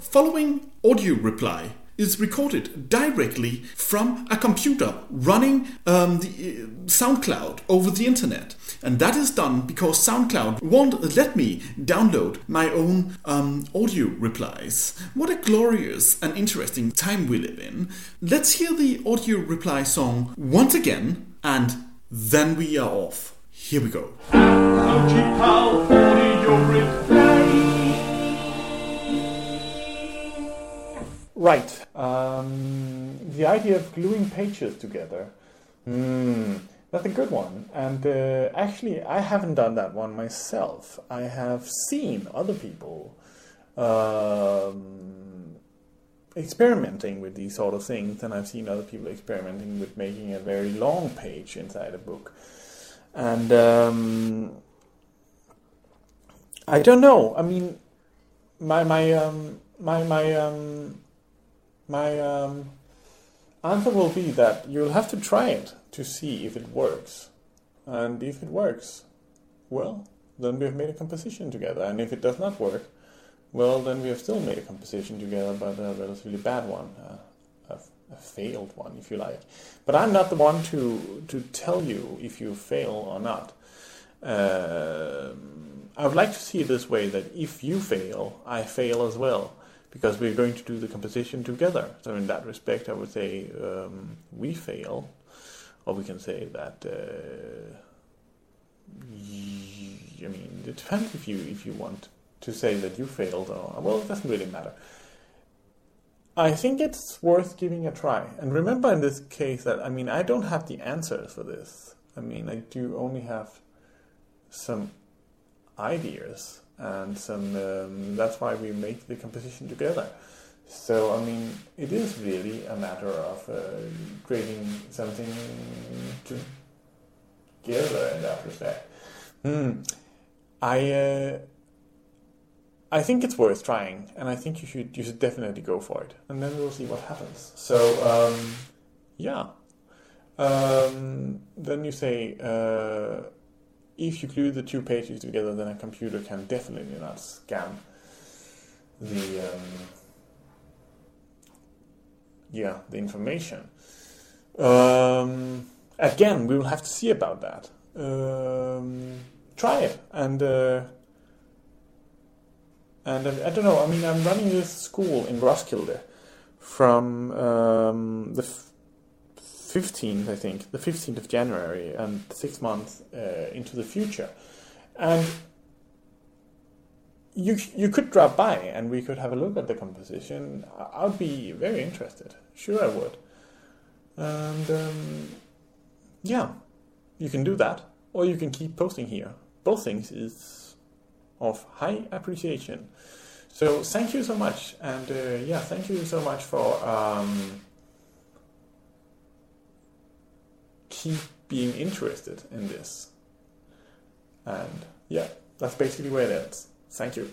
following audio reply is recorded directly from a computer running um, the uh, SoundCloud over the internet. And that is done because SoundCloud won't let me download my own um, audio replies. What a glorious and interesting time we live in. Let's hear the audio reply song once again, and then we are off. Here we go. Right. Um, the idea of gluing pages together. Hmm, that's a good one. And uh, actually, I haven't done that one myself. I have seen other people um, experimenting with these sort of things, and I've seen other people experimenting with making a very long page inside a book. And um, I don't know. I mean, my my um, my my um, my um, answer will be that you'll have to try it to see if it works. And if it works, well, then we have made a composition together. And if it does not work, well, then we have still made a composition together, but a relatively bad one, uh, a, a, failed one, if you like. But I'm not the one to to tell you if you fail or not. Uh, I would like to see it this way: that if you fail, I fail as well because we're going to do the composition together. So in that respect, I would say um, we fail, or we can say that. Uh, I mean, it depends if you if you want to say that you failed or well, it doesn't really matter. I think it's worth giving a try. And remember in this case that I mean I don't have the answers for this. I mean I do only have some ideas and some, um, that's why we make the composition together. So I mean, it is really a matter of uh, creating something together in that respect. Mm. I uh, I think it's worth trying, and I think you should you should definitely go for it, and then we'll see what happens. So um, yeah, um, then you say. Uh, if you glue the two pages together, then a computer can definitely not scan the um, yeah the information. Um, again, we will have to see about that. Um, try it and uh, and uh, I don't know. I mean, I'm running this school in Roskilde from the 15th, I think, the 15th of January, and six months uh, into the future. And you you could drop by and we could have a look at the composition. I would be very interested. Sure, I would. And um, yeah, you can do that, or you can keep posting here. Both things is of high appreciation. So thank you so much, and uh, yeah, thank you so much for. Um, keep being interested in this. And yeah, that's basically where it ends. Thank you.